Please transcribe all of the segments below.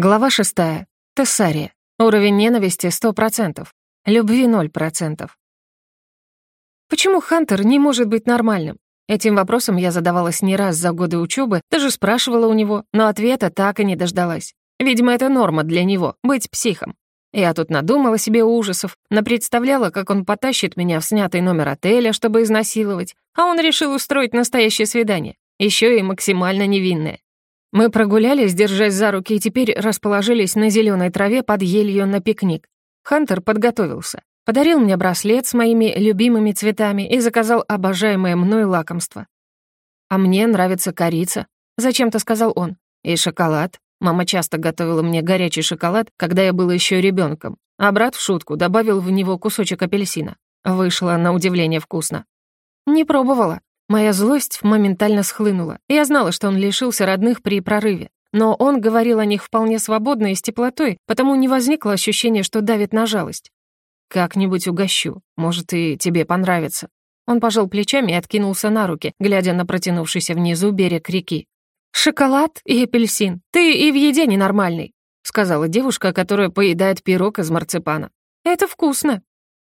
Глава шестая. Тессария. Уровень ненависти 100%. Любви 0%. Почему Хантер не может быть нормальным? Этим вопросом я задавалась не раз за годы учебы, даже спрашивала у него, но ответа так и не дождалась. Видимо, это норма для него — быть психом. Я тут надумала себе ужасов, напредставляла, как он потащит меня в снятый номер отеля, чтобы изнасиловать, а он решил устроить настоящее свидание, еще и максимально невинное. Мы прогулялись, держась за руки, и теперь расположились на зеленой траве под елью на пикник. Хантер подготовился. Подарил мне браслет с моими любимыми цветами и заказал обожаемое мной лакомство. «А мне нравится корица», — зачем-то сказал он. «И шоколад. Мама часто готовила мне горячий шоколад, когда я был еще ребенком. А брат в шутку добавил в него кусочек апельсина. Вышло на удивление вкусно. Не пробовала. Моя злость моментально схлынула. Я знала, что он лишился родных при прорыве. Но он говорил о них вполне свободно и с теплотой, потому не возникло ощущения, что давит на жалость. «Как-нибудь угощу. Может, и тебе понравится». Он пожал плечами и откинулся на руки, глядя на протянувшийся внизу берег реки. «Шоколад и апельсин. Ты и в еде ненормальный», — сказала девушка, которая поедает пирог из марципана. «Это вкусно.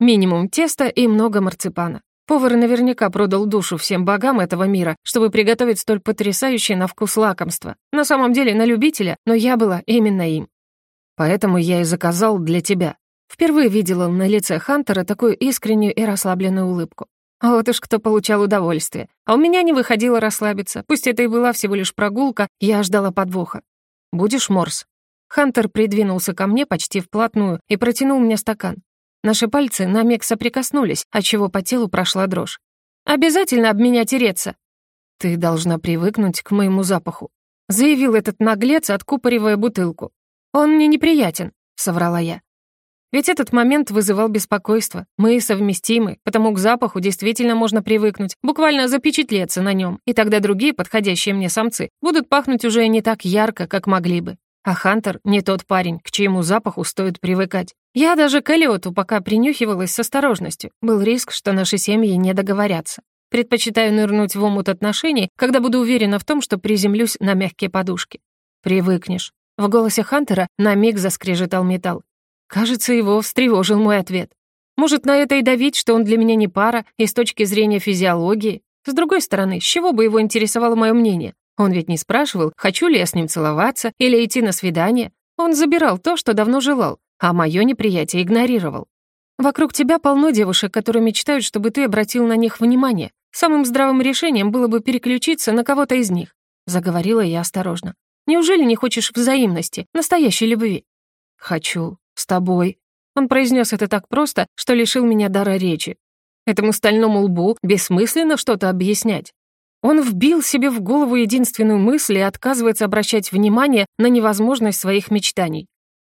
Минимум теста и много марципана. Повар наверняка продал душу всем богам этого мира, чтобы приготовить столь потрясающее на вкус лакомство. На самом деле на любителя, но я была именно им. Поэтому я и заказал для тебя. Впервые видела на лице Хантера такую искреннюю и расслабленную улыбку. Вот уж кто получал удовольствие. А у меня не выходило расслабиться. Пусть это и была всего лишь прогулка, я ждала подвоха. «Будешь морс?» Хантер придвинулся ко мне почти вплотную и протянул мне стакан. Наши пальцы на миг соприкоснулись, отчего по телу прошла дрожь. «Обязательно об меня тереться!» «Ты должна привыкнуть к моему запаху», — заявил этот наглец, откупоривая бутылку. «Он мне неприятен», — соврала я. Ведь этот момент вызывал беспокойство. Мы совместимы, потому к запаху действительно можно привыкнуть, буквально запечатлеться на нем, и тогда другие подходящие мне самцы будут пахнуть уже не так ярко, как могли бы. А Хантер не тот парень, к чьему запаху стоит привыкать. Я даже к Элиоту пока принюхивалась с осторожностью. Был риск, что наши семьи не договорятся. Предпочитаю нырнуть в омут отношений, когда буду уверена в том, что приземлюсь на мягкие подушки. Привыкнешь. В голосе Хантера на миг заскрежетал металл. Кажется, его встревожил мой ответ. Может, на это и давить, что он для меня не пара, и с точки зрения физиологии. С другой стороны, с чего бы его интересовало мое мнение? Он ведь не спрашивал, хочу ли я с ним целоваться или идти на свидание. Он забирал то, что давно желал, а мое неприятие игнорировал. Вокруг тебя полно девушек, которые мечтают, чтобы ты обратил на них внимание. Самым здравым решением было бы переключиться на кого-то из них. Заговорила я осторожно. Неужели не хочешь взаимности, настоящей любви? Хочу. С тобой. Он произнес это так просто, что лишил меня дара речи. Этому стальному лбу бессмысленно что-то объяснять. Он вбил себе в голову единственную мысль и отказывается обращать внимание на невозможность своих мечтаний.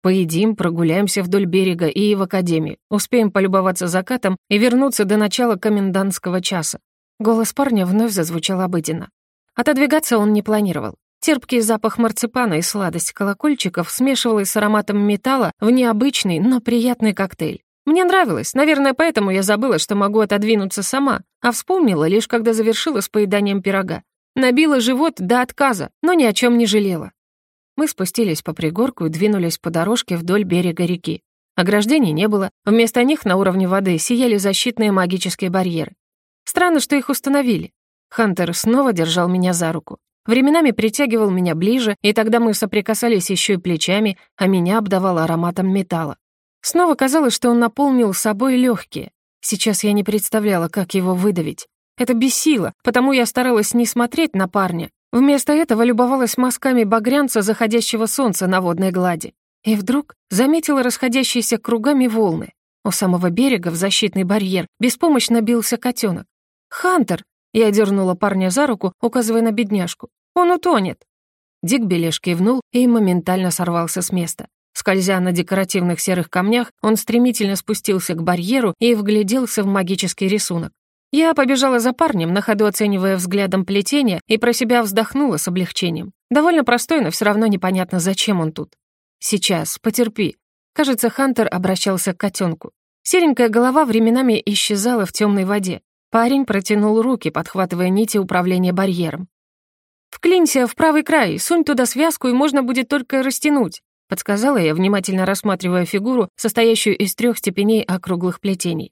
Поедим, прогуляемся вдоль берега и в академии, успеем полюбоваться закатом и вернуться до начала комендантского часа. Голос парня вновь зазвучал обыденно. Отодвигаться он не планировал. Терпкий запах марципана и сладость колокольчиков смешивалась с ароматом металла в необычный, но приятный коктейль. Мне нравилось, наверное, поэтому я забыла, что могу отодвинуться сама, а вспомнила лишь, когда завершила с поеданием пирога. Набила живот до отказа, но ни о чем не жалела. Мы спустились по пригорку и двинулись по дорожке вдоль берега реки. Ограждений не было, вместо них на уровне воды сияли защитные магические барьеры. Странно, что их установили. Хантер снова держал меня за руку. Временами притягивал меня ближе, и тогда мы соприкасались еще и плечами, а меня обдавало ароматом металла. Снова казалось, что он наполнил собой легкие. Сейчас я не представляла, как его выдавить. Это бесило, потому я старалась не смотреть на парня. Вместо этого любовалась мазками багрянца заходящего солнца на водной глади. И вдруг заметила расходящиеся кругами волны. У самого берега в защитный барьер беспомощно бился котенок. «Хантер!» — я дернула парня за руку, указывая на бедняжку. «Он утонет!» Дик Белеш кивнул и моментально сорвался с места. Скользя на декоративных серых камнях, он стремительно спустился к барьеру и вгляделся в магический рисунок. Я побежала за парнем, на ходу оценивая взглядом плетение, и про себя вздохнула с облегчением. Довольно простой, но все равно непонятно, зачем он тут. «Сейчас, потерпи». Кажется, Хантер обращался к котенку. Серенькая голова временами исчезала в темной воде. Парень протянул руки, подхватывая нити управления барьером. «Вклинься в правый край, сунь туда связку, и можно будет только растянуть», подсказала я, внимательно рассматривая фигуру, состоящую из трех степеней округлых плетений.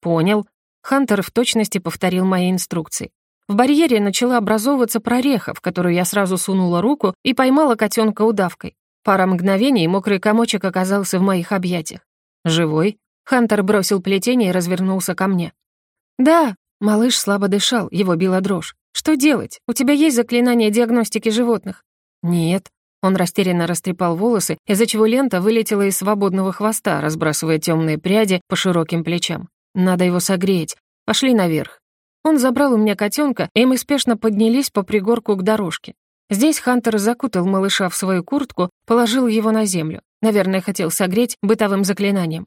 Понял. Хантер в точности повторил мои инструкции. В барьере начала образовываться прореха, в которую я сразу сунула руку и поймала котенка удавкой. Пара мгновений мокрый комочек оказался в моих объятиях. «Живой?» Хантер бросил плетение и развернулся ко мне. «Да», — малыш слабо дышал, его била дрожь. «Что делать? У тебя есть заклинание диагностики животных?» «Нет». Он растерянно растрепал волосы, из-за чего лента вылетела из свободного хвоста, разбрасывая темные пряди по широким плечам. «Надо его согреть. Пошли наверх». Он забрал у меня котенка, и мы спешно поднялись по пригорку к дорожке. Здесь Хантер закутал малыша в свою куртку, положил его на землю. Наверное, хотел согреть бытовым заклинанием.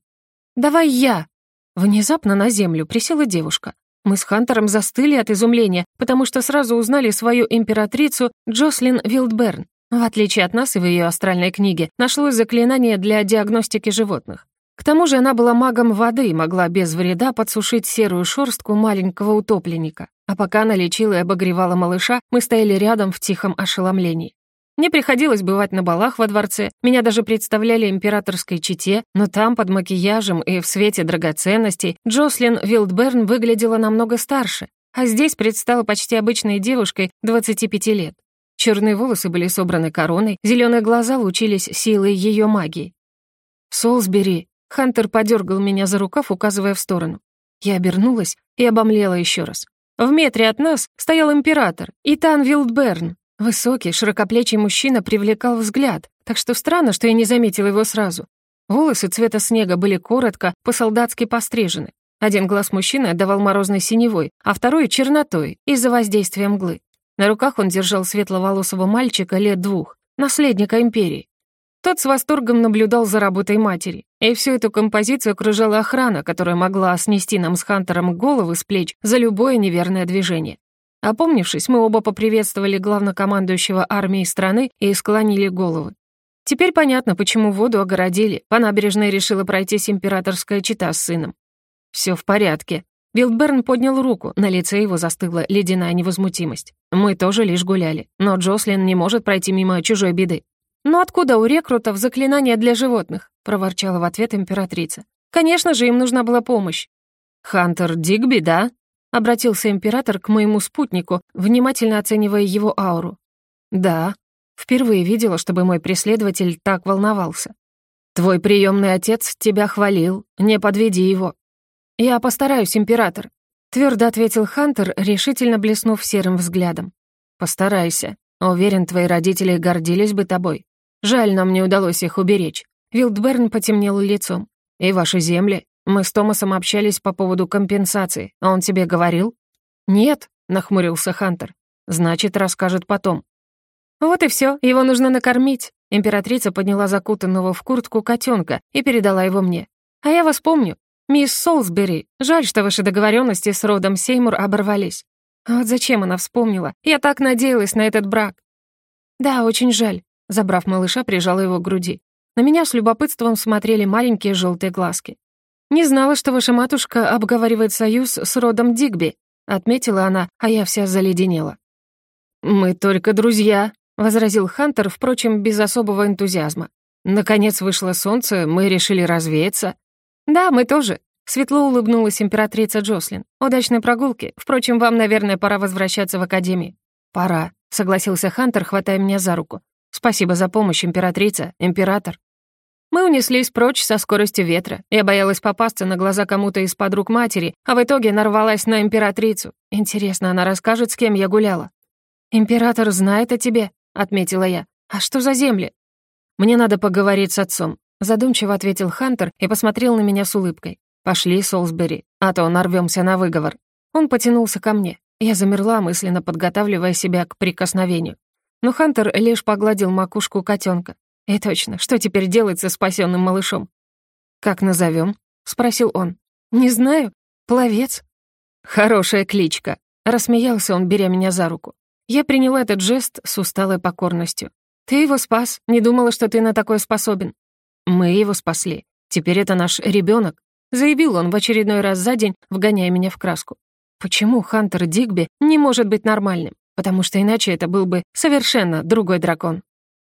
«Давай я!» Внезапно на землю присела девушка. Мы с Хантером застыли от изумления, потому что сразу узнали свою императрицу Джослин Вилдберн. В отличие от нас и в ее астральной книге, нашлось заклинание для диагностики животных. К тому же она была магом воды и могла без вреда подсушить серую шорстку маленького утопленника. А пока она лечила и обогревала малыша, мы стояли рядом в тихом ошеломлении. Мне приходилось бывать на балах во дворце, меня даже представляли императорской чете, но там, под макияжем и в свете драгоценностей, Джослин Вилдберн выглядела намного старше, а здесь предстала почти обычной девушкой 25 лет. Черные волосы были собраны короной, зеленые глаза лучились силой ее магии. «Солсбери», Хантер подергал меня за рукав, указывая в сторону. Я обернулась и обомлела еще раз. В метре от нас стоял император, Итан Вилдберн. Высокий, широкоплечий мужчина привлекал взгляд, так что странно, что я не заметила его сразу. Волосы цвета снега были коротко, по-солдатски пострижены. Один глаз мужчины отдавал морозной синевой, а второй — чернотой, из-за воздействия мглы. На руках он держал светловолосого мальчика лет двух, наследника империи. Тот с восторгом наблюдал за работой матери, и всю эту композицию окружала охрана, которая могла снести нам с Хантером головы с плеч за любое неверное движение. Опомнившись, мы оба поприветствовали главнокомандующего армии страны и склонили головы. Теперь понятно, почему воду огородили. По набережной решила пройтись императорская чита с сыном. Все в порядке. Билдберн поднял руку, на лице его застыла ледяная невозмутимость. Мы тоже лишь гуляли, но Джослин не может пройти мимо чужой беды. «Но откуда у рекрутов заклинания для животных?» — проворчала в ответ императрица. «Конечно же, им нужна была помощь». «Хантер Дигби, да?» — обратился император к моему спутнику, внимательно оценивая его ауру. «Да. Впервые видела, чтобы мой преследователь так волновался. Твой приемный отец тебя хвалил, не подведи его». «Я постараюсь, император», — твердо ответил Хантер, решительно блеснув серым взглядом. «Постарайся. Уверен, твои родители гордились бы тобой. Жаль, нам не удалось их уберечь. Вилдберн потемнел лицом. И ваши земли? Мы с Томасом общались по поводу компенсации. Он тебе говорил? Нет, нахмурился Хантер. Значит, расскажет потом. Вот и все, его нужно накормить. Императрица подняла закутанного в куртку котенка и передала его мне. А я вас помню. Мисс Солсбери, жаль, что ваши договоренности с родом Сеймур оборвались. Вот зачем она вспомнила? Я так надеялась на этот брак. Да, очень жаль. Забрав малыша, прижала его к груди. На меня с любопытством смотрели маленькие желтые глазки. «Не знала, что ваша матушка обговаривает союз с родом Дигби», отметила она, а я вся заледенела. «Мы только друзья», — возразил Хантер, впрочем, без особого энтузиазма. «Наконец вышло солнце, мы решили развеяться». «Да, мы тоже», — светло улыбнулась императрица Джослин. «Удачной прогулки. Впрочем, вам, наверное, пора возвращаться в академию». «Пора», — согласился Хантер, хватая меня за руку. Спасибо за помощь, императрица, император. Мы унеслись прочь со скоростью ветра. Я боялась попасться на глаза кому-то из подруг матери, а в итоге нарвалась на императрицу. Интересно, она расскажет, с кем я гуляла? «Император знает о тебе», — отметила я. «А что за земли?» «Мне надо поговорить с отцом», — задумчиво ответил Хантер и посмотрел на меня с улыбкой. «Пошли, Солсбери, а то нарвемся на выговор». Он потянулся ко мне. Я замерла, мысленно подготавливая себя к прикосновению. Но Хантер лишь погладил макушку котенка. И точно, что теперь делать со спасенным малышом? «Как назовем? спросил он. «Не знаю. Пловец». «Хорошая кличка», — рассмеялся он, беря меня за руку. Я приняла этот жест с усталой покорностью. «Ты его спас. Не думала, что ты на такое способен». «Мы его спасли. Теперь это наш ребенок, заявил он в очередной раз за день, вгоняя меня в краску. «Почему Хантер Дигби не может быть нормальным? потому что иначе это был бы совершенно другой дракон.